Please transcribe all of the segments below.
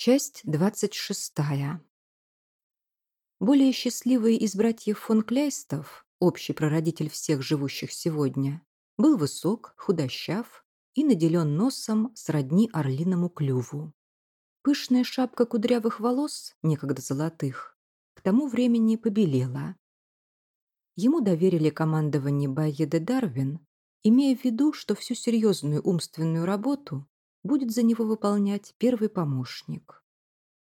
Часть двадцать шестая. Более счастливый из братьев фон Кляйстов, общий прародитель всех живущих сегодня, был высок, худощав и наделен носом сродни орлиному клюву. Пышная шапка кудрявых волос, некогда золотых, к тому времени побелела. Ему доверили командование Байеде Дарвин, имея в виду, что всю серьезную умственную работу будет за него выполнять первый помощник.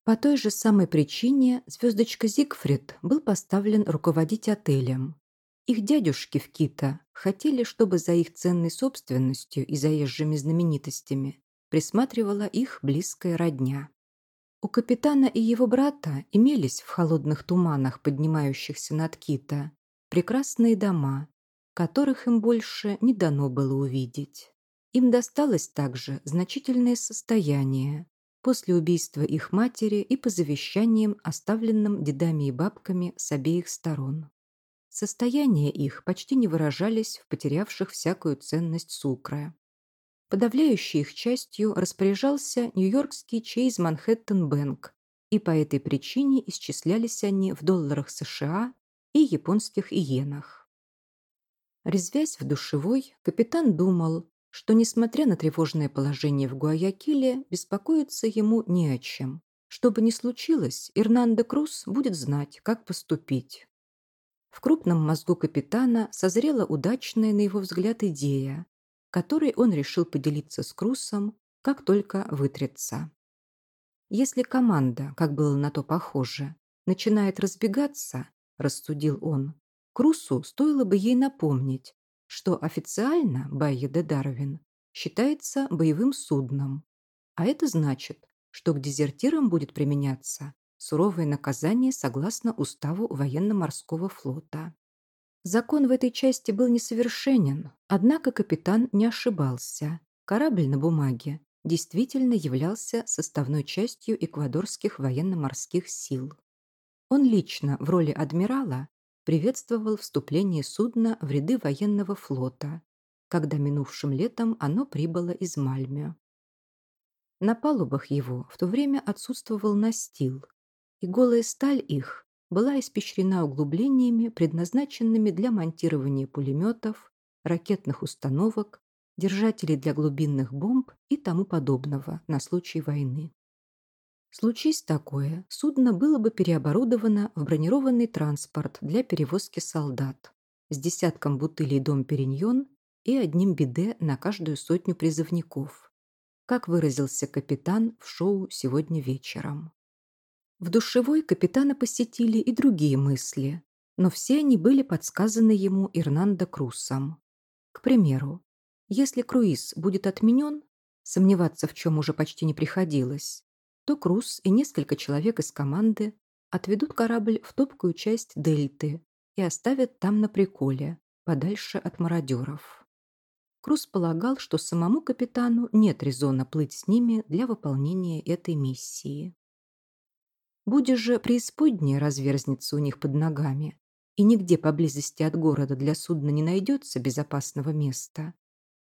По той же самой причине звездочка Зигфрид был поставлен руководить отелем. Их дядюшки в Кита хотели, чтобы за их ценной собственностью и заезжими знаменитостями присматривала их близкая родня. У капитана и его брата имелись в холодных туманах, поднимающихся над Кита, прекрасные дома, которых им больше не дано было увидеть. Им досталось также значительное состояние после убийства их матери и по завещаниям, оставленным дедами и бабками с обеих сторон. Состояния их почти не выражались в потерявших всякую ценность сукра. Подавляющей их частью распоряжался Нью-Йоркский Чейз Манхэттен Бэнк, и по этой причине исчислялись они в долларах США и японских иенах. Резвясь в душевой, капитан думал, что, несмотря на тревожное положение в Гуаякиле, беспокоиться ему не о чем. Что бы ни случилось, Ирнандо Круз будет знать, как поступить. В крупном мозгу капитана созрела удачная, на его взгляд, идея, которой он решил поделиться с Крусом, как только вытрется. Если команда, как было на то похоже, начинает разбегаться, рассудил он, Крусу стоило бы ей напомнить, что официально Байе де Дарвин считается боевым судном, а это значит, что к дезертирам будет применяться суровое наказание согласно уставу военно-морского флота. Закон в этой части был несовершенен, однако капитан не ошибался. Корабль на бумаге действительно являлся составной частью эквадорских военно-морских сил. Он лично в роли адмирала приветствовал вступление судна в ряды военного флота, когда минувшим летом оно прибыло из Мальмё. На палубах его в то время отсутствовал настил, и голая сталь их была испещрена углублениями, предназначенными для монтирования пулеметов, ракетных установок, держателей для глубинных бомб и тому подобного на случай войны. Случись такое, судно было бы переоборудовано в бронированный транспорт для перевозки солдат с десятком бутылей дом Периньон и одним биде на каждую сотню призывников, как выразился капитан в шоу сегодня вечером. В душевой капитана посетили и другие мысли, но все они были подсказаны ему Ирнандо Крусом. К примеру, если круиз будет отменен, сомневаться в чем уже почти не приходилось, то Круз и несколько человек из команды отведут корабль в топкую часть дельты и оставят там на приколе, подальше от мародеров. Круз полагал, что самому капитану нет резона плыть с ними для выполнения этой миссии. Будет же преисподняя разверзнется у них под ногами, и нигде поблизости от города для судна не найдется безопасного места,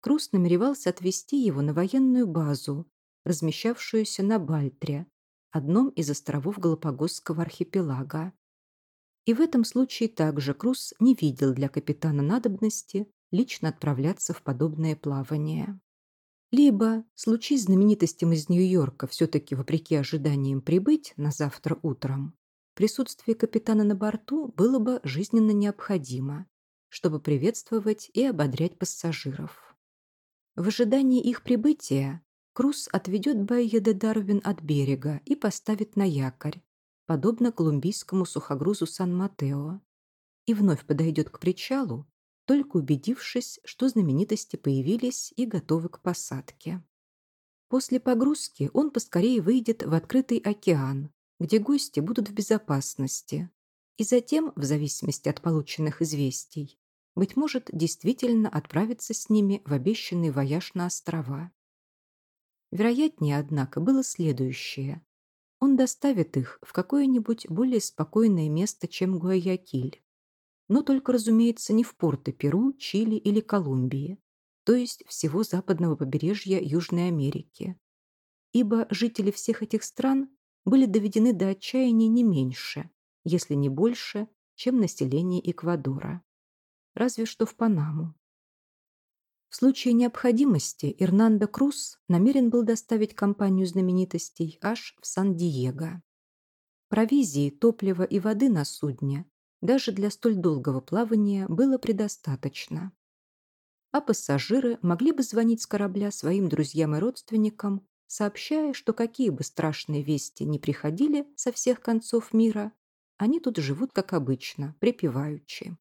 Круз намеревался отвезти его на военную базу размещавшуюся на Бальтре, одном из островов Галапагосского архипелага. И в этом случае также Круз не видел для капитана надобности лично отправляться в подобное плавание. Либо, случись знаменитостям из Нью-Йорка все-таки вопреки ожиданиям прибыть на завтра утром, присутствие капитана на борту было бы жизненно необходимо, чтобы приветствовать и ободрять пассажиров. В ожидании их прибытия Круз отведет Байе де Дарвин от берега и поставит на якорь, подобно колумбийскому сухогрузу Сан-Матео, и вновь подойдет к причалу, только убедившись, что знаменитости появились и готовы к посадке. После погрузки он поскорее выйдет в открытый океан, где гости будут в безопасности, и затем, в зависимости от полученных известий, быть может, действительно отправиться с ними в обещанный вояж на острова. Вероятнее, однако, было следующее. Он доставит их в какое-нибудь более спокойное место, чем Гуаякиль. Но только, разумеется, не в порты Перу, Чили или Колумбии, то есть всего западного побережья Южной Америки. Ибо жители всех этих стран были доведены до отчаяния не меньше, если не больше, чем население Эквадора. Разве что в Панаму. В случае необходимости Эрнандо Круз намерен был доставить компанию знаменитостей аж в Сан-Диего. Провизии, топлива и воды на судне даже для столь долгого плавания было предостаточно. А пассажиры могли бы звонить с корабля своим друзьям и родственникам, сообщая, что какие бы страшные вести ни приходили со всех концов мира, они тут живут как обычно, припеваючи.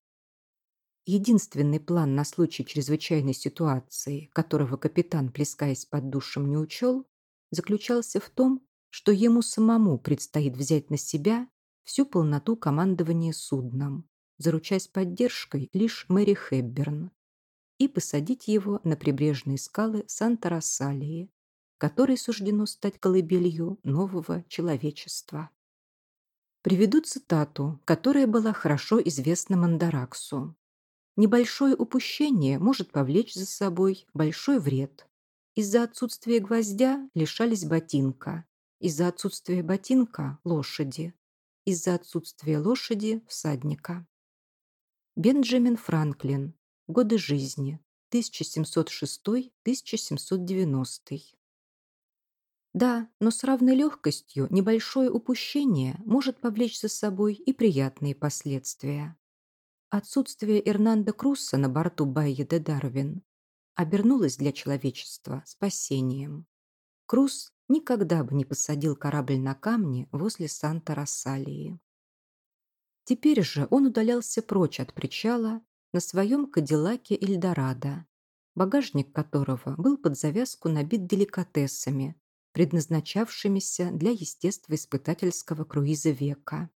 Единственный план на случай чрезвычайной ситуации, которого капитан, плескаясь под душем, не учел, заключался в том, что ему самому предстоит взять на себя всю полноту командования судном, заручаясь поддержкой лишь Мэри Хэбберн, и посадить его на прибрежные скалы Санта-Рассалии, которой суждено стать колыбелью нового человечества. Приведу цитату, которая была хорошо известна Мандараксу. Небольшое упущение может повлечь за собой большой вред. Из-за отсутствия гвоздя лишались ботинка, из-за отсутствия ботинка – лошади, из-за отсутствия лошади – всадника. Бенджамин Франклин. Годы жизни. 1706-1790. Да, но с равной легкостью небольшое упущение может повлечь за собой и приятные последствия. Отсутствие Эрнанда Крусса на борту Байи де Дарвин обернулось для человечества спасением. Крус никогда бы не посадил корабль на камни возле Санта-Рассалии. Теперь же он удалялся прочь от причала на своем Кадиллаке Эльдорадо, багажник которого был под завязку набит деликатесами, предназначавшимися для естествоиспытательского круиза века.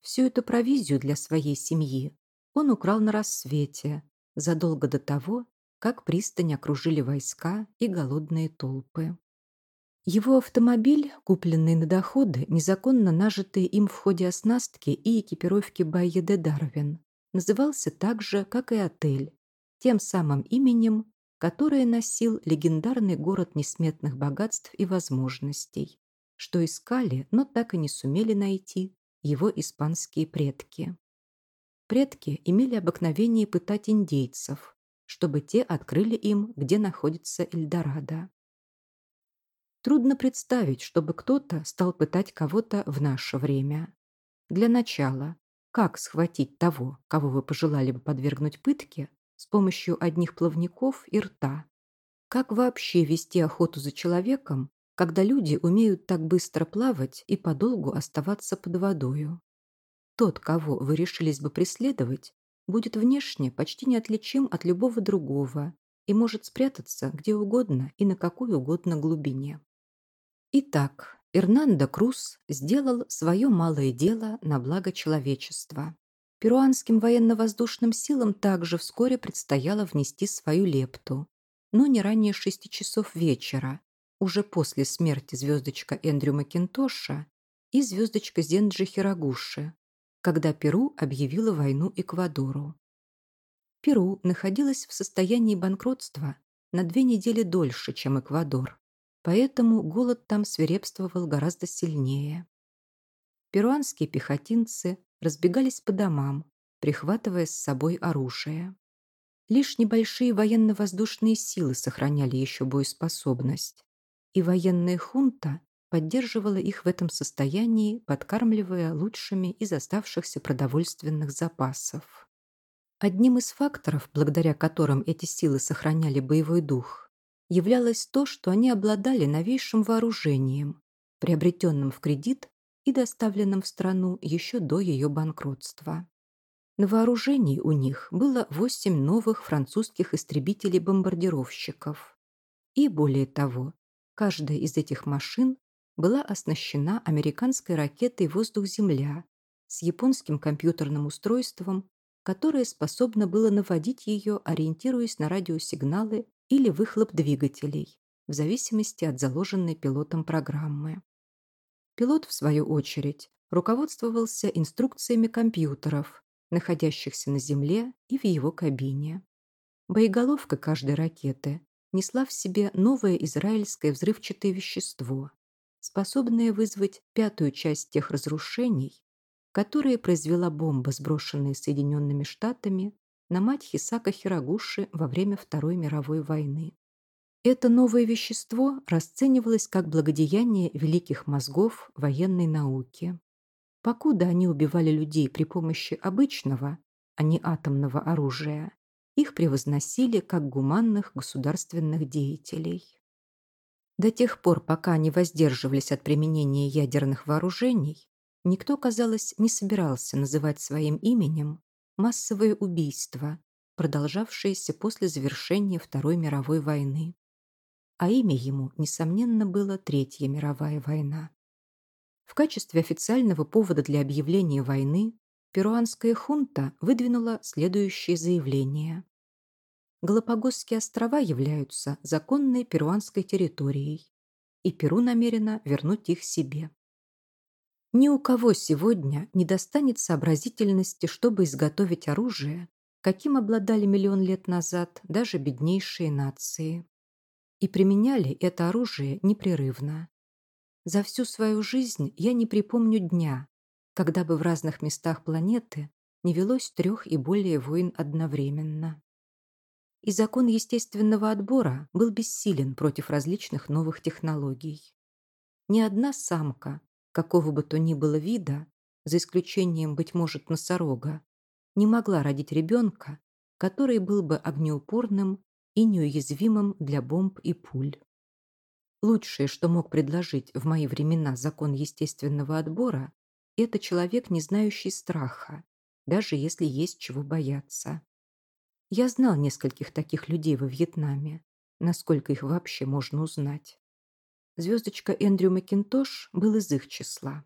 Всю эту провизию для своей семьи он украл на рассвете, задолго до того, как пристань окружили войска и голодные толпы. Его автомобиль, купленный на доходы, незаконно нажитые им в ходе оснастки и экипировки Байе де Дарвин, назывался так же, как и отель, тем самым именем, которое носил легендарный город несметных богатств и возможностей, что искали, но так и не сумели найти его испанские предки. Предки имели обыкновение пытать индейцев, чтобы те открыли им, где находится Эльдорадо. Трудно представить, чтобы кто-то стал пытать кого-то в наше время. Для начала, как схватить того, кого вы пожелали бы подвергнуть пытке, с помощью одних плавников и рта? Как вообще вести охоту за человеком, когда люди умеют так быстро плавать и подолгу оставаться под водою. Тот, кого вы решились бы преследовать, будет внешне почти неотличим от любого другого и может спрятаться где угодно и на какой угодно глубине. Итак, Эрнандо Круз сделал свое малое дело на благо человечества. Перуанским военно-воздушным силам также вскоре предстояло внести свою лепту, но не ранее шести часов вечера, уже после смерти звездочка Эндрю Макинтоша и звездочка Зенджи Хирогуши, когда Перу объявила войну Эквадору. Перу находилась в состоянии банкротства на две недели дольше, чем Эквадор, поэтому голод там свирепствовал гораздо сильнее. Перуанские пехотинцы разбегались по домам, прихватывая с собой оружие. Лишь небольшие военно-воздушные силы сохраняли еще боеспособность и военная хунта поддерживала их в этом состоянии, подкармливая лучшими из оставшихся продовольственных запасов. Одним из факторов, благодаря которым эти силы сохраняли боевой дух, являлось то, что они обладали новейшим вооружением, приобретенным в кредит и доставленным в страну еще до ее банкротства. На вооружении у них было восемь новых французских истребителей-бомбардировщиков. И более того, Каждая из этих машин была оснащена американской ракетой «Воздух-Земля» с японским компьютерным устройством, которое способно было наводить ее, ориентируясь на радиосигналы или выхлоп двигателей, в зависимости от заложенной пилотом программы. Пилот, в свою очередь, руководствовался инструкциями компьютеров, находящихся на Земле и в его кабине. Боеголовка каждой ракеты несла в себе новое израильское взрывчатое вещество, способное вызвать пятую часть тех разрушений, которые произвела бомба, сброшенная Соединенными Штатами на мать Хисака Хирогуши во время Второй мировой войны. Это новое вещество расценивалось как благодеяние великих мозгов военной науки. Покуда они убивали людей при помощи обычного, а не атомного оружия, их превозносили как гуманных государственных деятелей. До тех пор, пока они воздерживались от применения ядерных вооружений, никто, казалось, не собирался называть своим именем массовые убийства, продолжавшиеся после завершения Второй мировой войны. А имя ему, несомненно, было Третья мировая война. В качестве официального повода для объявления войны перуанская хунта выдвинула следующее заявление. Галапагосские острова являются законной перуанской территорией, и Перу намерена вернуть их себе. Ни у кого сегодня не достанет сообразительности, чтобы изготовить оружие, каким обладали миллион лет назад даже беднейшие нации. И применяли это оружие непрерывно. За всю свою жизнь я не припомню дня, когда бы в разных местах планеты не велось трех и более войн одновременно. И закон естественного отбора был бессилен против различных новых технологий. Ни одна самка, какого бы то ни было вида, за исключением, быть может, носорога, не могла родить ребенка, который был бы огнеупорным и неуязвимым для бомб и пуль. Лучшее, что мог предложить в мои времена закон естественного отбора, это человек, не знающий страха, даже если есть чего бояться. Я знал нескольких таких людей во Вьетнаме, насколько их вообще можно узнать. Звездочка Эндрю Макинтош был из их числа.